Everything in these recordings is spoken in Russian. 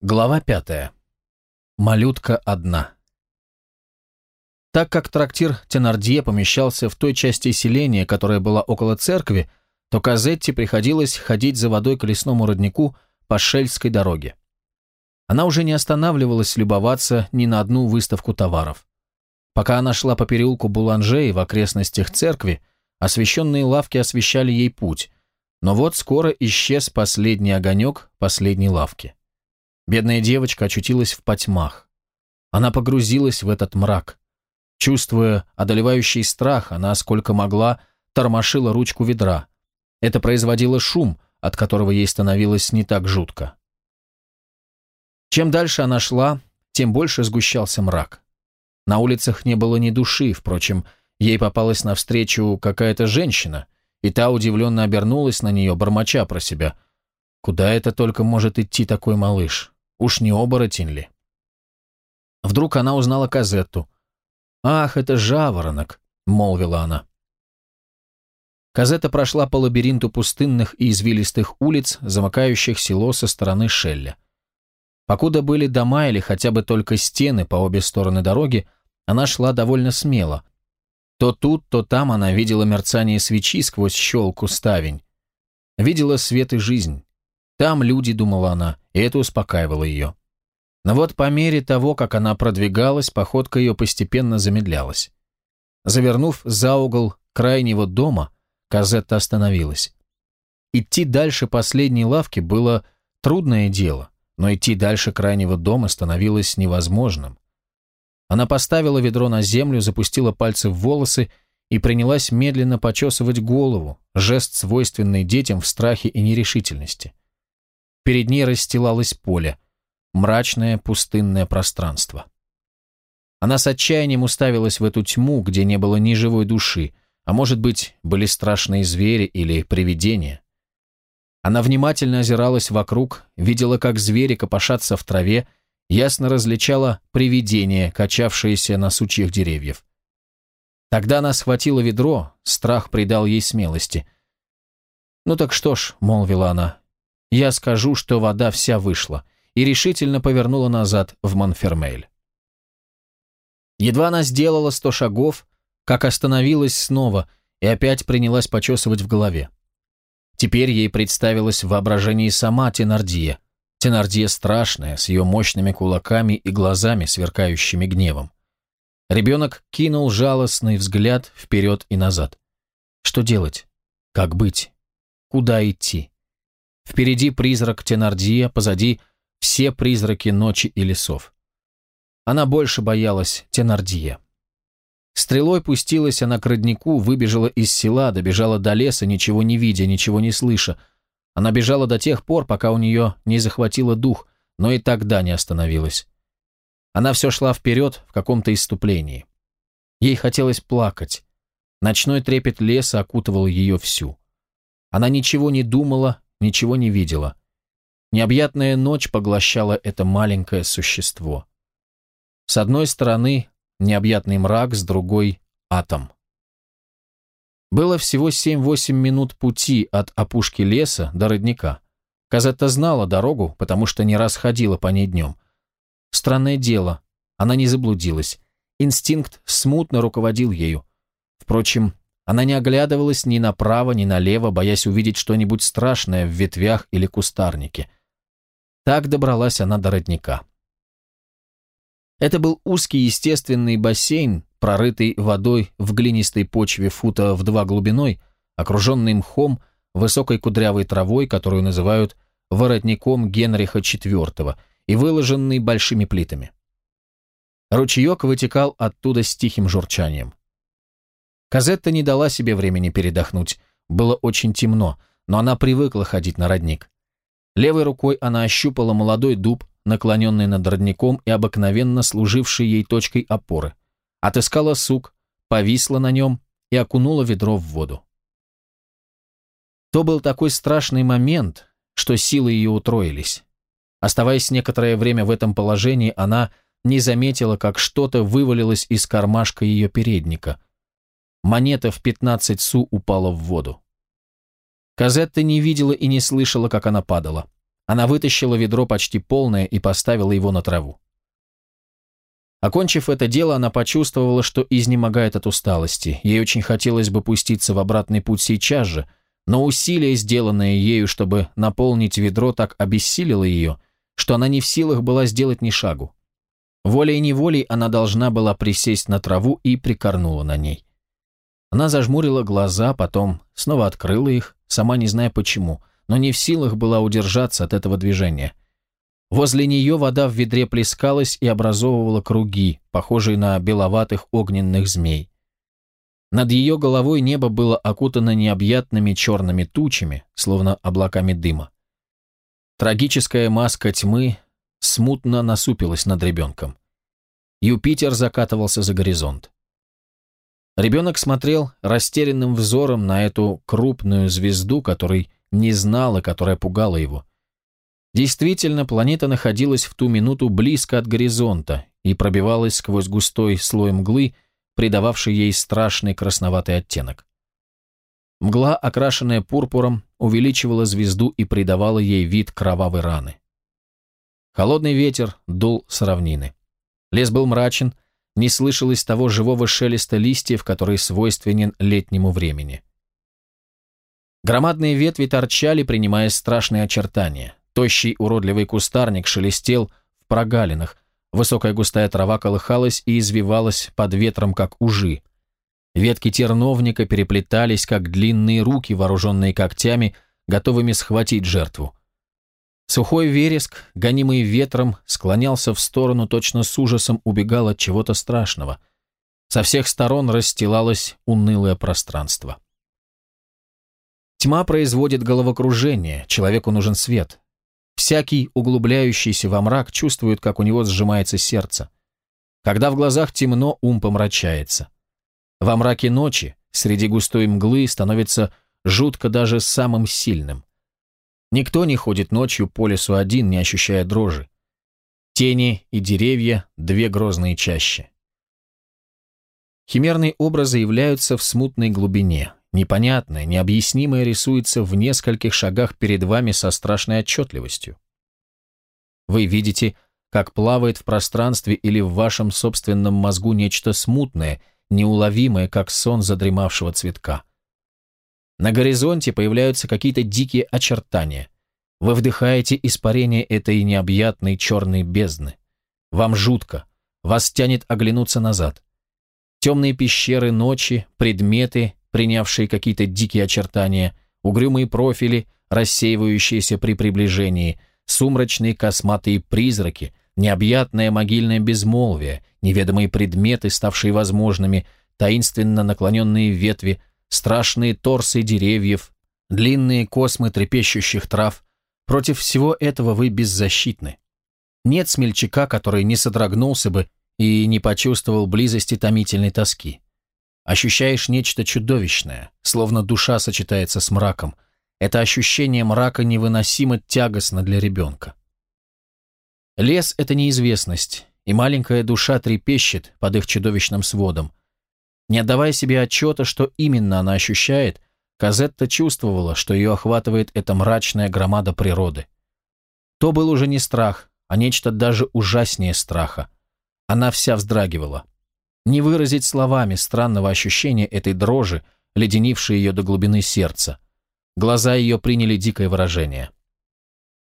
Глава пятая. Малютка одна. Так как трактир Тенардье помещался в той части селения, которая была около церкви, то Казетте приходилось ходить за водой к лесному роднику по Шельской дороге. Она уже не останавливалась любоваться ни на одну выставку товаров. Пока она шла по переулку Буланже и в окрестностях церкви, освещенные лавки освещали ей путь, но вот скоро исчез последний огонек последней лавки. Бедная девочка очутилась в потьмах. Она погрузилась в этот мрак. Чувствуя одолевающий страх, она, сколько могла, тормошила ручку ведра. Это производило шум, от которого ей становилось не так жутко. Чем дальше она шла, тем больше сгущался мрак. На улицах не было ни души, впрочем, ей попалась навстречу какая-то женщина, и та удивленно обернулась на нее, бормоча про себя. «Куда это только может идти такой малыш?» Уж не оборотень ли? Вдруг она узнала Казетту. «Ах, это жаворонок!» — молвила она. Казетта прошла по лабиринту пустынных и извилистых улиц, замыкающих село со стороны Шелля. Покуда были дома или хотя бы только стены по обе стороны дороги, она шла довольно смело. То тут, то там она видела мерцание свечи сквозь щелку ставень. Видела свет и жизнь. Там люди, думала она, и это успокаивало ее. Но вот по мере того, как она продвигалась, походка ее постепенно замедлялась. Завернув за угол крайнего дома, Казетта остановилась. Идти дальше последней лавки было трудное дело, но идти дальше крайнего дома становилось невозможным. Она поставила ведро на землю, запустила пальцы в волосы и принялась медленно почесывать голову, жест, свойственный детям в страхе и нерешительности. Перед ней расстилалось поле, мрачное пустынное пространство. Она с отчаянием уставилась в эту тьму, где не было ни живой души, а может быть, были страшные звери или привидения. Она внимательно озиралась вокруг, видела, как звери копошатся в траве, ясно различала привидения, качавшиеся на сучьях деревьев. Тогда она схватила ведро, страх придал ей смелости. «Ну так что ж», — молвила она, я скажу, что вода вся вышла, и решительно повернула назад в Монфермель. Едва она сделала сто шагов, как остановилась снова и опять принялась почесывать в голове. Теперь ей представилась в воображении сама Тенардия. Тенардия страшная, с ее мощными кулаками и глазами, сверкающими гневом. Ребенок кинул жалостный взгляд вперед и назад. Что делать? Как быть? Куда идти? Впереди призрак Тенардия, позади все призраки ночи и лесов. Она больше боялась Тенардия. Стрелой пустилась она к роднику, выбежала из села, добежала до леса, ничего не видя, ничего не слыша. Она бежала до тех пор, пока у нее не захватило дух, но и тогда не остановилась. Она все шла вперед в каком-то иступлении. Ей хотелось плакать. Ночной трепет леса окутывал ее всю. Она ничего не думала, ничего не видела. Необъятная ночь поглощала это маленькое существо. С одной стороны необъятный мрак, с другой — атом. Было всего 7-8 минут пути от опушки леса до родника. Казетта знала дорогу, потому что не раз ходила по ней днем. Странное дело, она не заблудилась. Инстинкт смутно руководил ею. Впрочем, она не оглядывалась ни направо, ни налево, боясь увидеть что-нибудь страшное в ветвях или кустарнике. Так добралась она до родника. Это был узкий естественный бассейн, прорытый водой в глинистой почве фута в два глубиной, окруженный мхом, высокой кудрявой травой, которую называют воротником Генриха IV, и выложенный большими плитами. Ручеек вытекал оттуда с тихим журчанием. Казетта не дала себе времени передохнуть. Было очень темно, но она привыкла ходить на родник. Левой рукой она ощупала молодой дуб, наклоненный над родником и обыкновенно служивший ей точкой опоры. Отыскала сук, повисла на нем и окунула ведро в воду. То был такой страшный момент, что силы ее утроились. Оставаясь некоторое время в этом положении, она не заметила, как что-то вывалилось из кармашка ее передника – Монета в 15 су упала в воду. Казетта не видела и не слышала, как она падала. Она вытащила ведро почти полное и поставила его на траву. Окончив это дело, она почувствовала, что изнемогает от усталости. Ей очень хотелось бы пуститься в обратный путь сейчас же, но усилие, сделанное ею, чтобы наполнить ведро, так обессилило ее, что она не в силах была сделать ни шагу. Волей-неволей она должна была присесть на траву и прикорнула на ней. Она зажмурила глаза, потом снова открыла их, сама не зная почему, но не в силах была удержаться от этого движения. Возле нее вода в ведре плескалась и образовывала круги, похожие на беловатых огненных змей. Над ее головой небо было окутано необъятными черными тучами, словно облаками дыма. Трагическая маска тьмы смутно насупилась над ребенком. Юпитер закатывался за горизонт. Ребенок смотрел растерянным взором на эту крупную звезду, которой не знал и которая пугала его. Действительно, планета находилась в ту минуту близко от горизонта и пробивалась сквозь густой слой мглы, придававший ей страшный красноватый оттенок. Мгла, окрашенная пурпуром, увеличивала звезду и придавала ей вид кровавой раны. Холодный ветер дул с равнины. Лес был мрачен, не слышалось того живого шелеста листьев, который свойственен летнему времени. Громадные ветви торчали, принимая страшные очертания. Тощий уродливый кустарник шелестел в прогалинах, высокая густая трава колыхалась и извивалась под ветром, как ужи. Ветки терновника переплетались, как длинные руки, вооруженные когтями, готовыми схватить жертву. Сухой вереск, гонимый ветром, склонялся в сторону, точно с ужасом убегал от чего-то страшного. Со всех сторон расстилалось унылое пространство. Тьма производит головокружение, человеку нужен свет. Всякий, углубляющийся во мрак, чувствует, как у него сжимается сердце. Когда в глазах темно, ум помрачается. Во мраке ночи, среди густой мглы, становится жутко даже самым сильным. Никто не ходит ночью по лесу один, не ощущая дрожи. Тени и деревья – две грозные чащи. Химерные образы являются в смутной глубине. Непонятное, необъяснимое рисуется в нескольких шагах перед вами со страшной отчетливостью. Вы видите, как плавает в пространстве или в вашем собственном мозгу нечто смутное, неуловимое, как сон задремавшего цветка. На горизонте появляются какие-то дикие очертания. Вы вдыхаете испарение этой необъятной черной бездны. Вам жутко, вас тянет оглянуться назад. Темные пещеры ночи, предметы, принявшие какие-то дикие очертания, угрюмые профили, рассеивающиеся при приближении, сумрачные косматые призраки, необъятное могильное безмолвие, неведомые предметы, ставшие возможными, таинственно наклоненные ветви, страшные торсы деревьев, длинные космы трепещущих трав. Против всего этого вы беззащитны. Нет смельчака, который не содрогнулся бы и не почувствовал близости томительной тоски. Ощущаешь нечто чудовищное, словно душа сочетается с мраком. Это ощущение мрака невыносимо тягостно для ребенка. Лес — это неизвестность, и маленькая душа трепещет под их чудовищным сводом. Не отдавая себе отчета, что именно она ощущает, Казетта чувствовала, что ее охватывает эта мрачная громада природы. То был уже не страх, а нечто даже ужаснее страха. Она вся вздрагивала. Не выразить словами странного ощущения этой дрожи, леденившей ее до глубины сердца. Глаза ее приняли дикое выражение.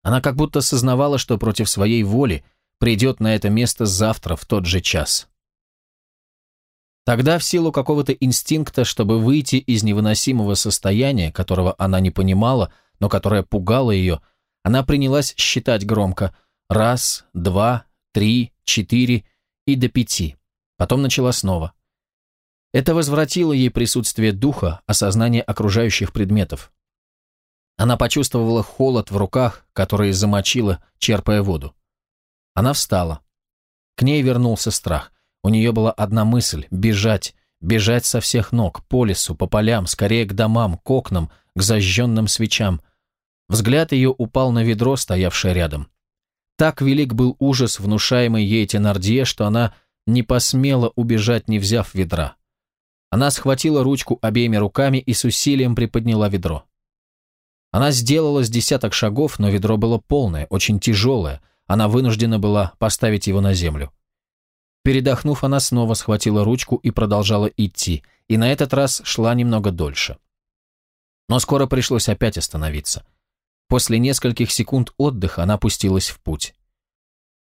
Она как будто сознавала, что против своей воли придет на это место завтра в тот же час. Тогда в силу какого-то инстинкта, чтобы выйти из невыносимого состояния, которого она не понимала, но которое пугало ее, она принялась считать громко «раз», «два», «три», «четыре» и до пяти. Потом начала снова. Это возвратило ей присутствие духа, осознание окружающих предметов. Она почувствовала холод в руках, который замочила, черпая воду. Она встала. К ней вернулся страх. У нее была одна мысль – бежать, бежать со всех ног, по лесу, по полям, скорее к домам, к окнам, к зажженным свечам. Взгляд ее упал на ведро, стоявшее рядом. Так велик был ужас, внушаемый ей Тенардье, что она не посмела убежать, не взяв ведра. Она схватила ручку обеими руками и с усилием приподняла ведро. Она сделала с десяток шагов, но ведро было полное, очень тяжелое. Она вынуждена была поставить его на землю. Передохнув, она снова схватила ручку и продолжала идти, и на этот раз шла немного дольше. Но скоро пришлось опять остановиться. После нескольких секунд отдыха она пустилась в путь.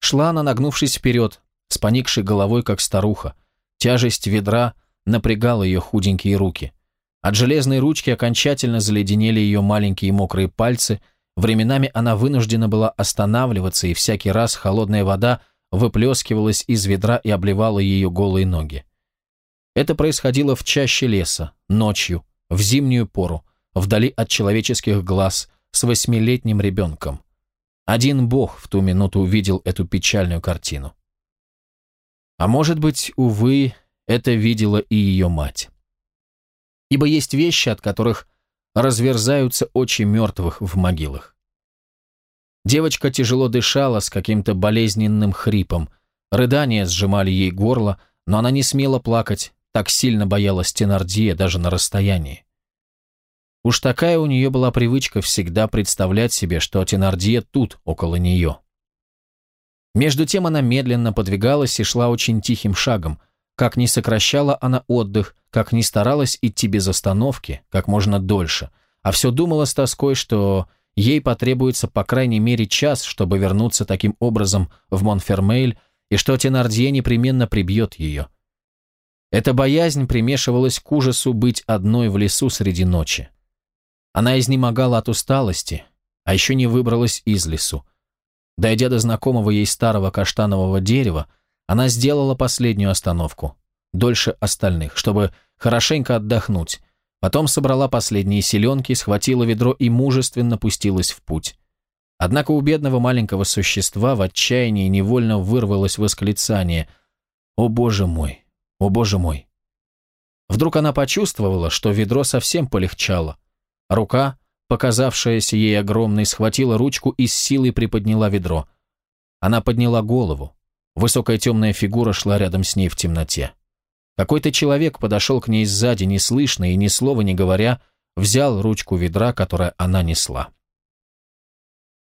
Шла она, нагнувшись вперед, с поникшей головой, как старуха. Тяжесть ведра напрягала ее худенькие руки. От железной ручки окончательно заледенели ее маленькие мокрые пальцы, временами она вынуждена была останавливаться, и всякий раз холодная вода выплескивалась из ведра и обливала ее голые ноги. Это происходило в чаще леса, ночью, в зимнюю пору, вдали от человеческих глаз, с восьмилетним ребенком. Один бог в ту минуту увидел эту печальную картину. А может быть, увы, это видела и ее мать ибо есть вещи, от которых разверзаются очи мертвых в могилах. Девочка тяжело дышала с каким-то болезненным хрипом, рыдания сжимали ей горло, но она не смела плакать, так сильно боялась Тенардия даже на расстоянии. Уж такая у нее была привычка всегда представлять себе, что Тенардия тут, около нее. Между тем она медленно подвигалась и шла очень тихим шагом – как ни сокращала она отдых, как ни старалась идти без остановки, как можно дольше, а все думала с тоской, что ей потребуется по крайней мере час, чтобы вернуться таким образом в Монфермейль, и что Тенардье непременно прибьет ее. Эта боязнь примешивалась к ужасу быть одной в лесу среди ночи. Она изнемогала от усталости, а еще не выбралась из лесу. Дойдя до знакомого ей старого каштанового дерева, она сделала последнюю остановку, дольше остальных, чтобы хорошенько отдохнуть. Потом собрала последние селенки, схватила ведро и мужественно пустилась в путь. Однако у бедного маленького существа в отчаянии невольно вырвалось восклицание «О боже мой! О боже мой!». Вдруг она почувствовала, что ведро совсем полегчало. Рука, показавшаяся ей огромной, схватила ручку и с силой приподняла ведро. Она подняла голову. Высокая темная фигура шла рядом с ней в темноте. Какой-то человек подошел к ней сзади, неслышно и ни слова не говоря, взял ручку ведра, которое она несла.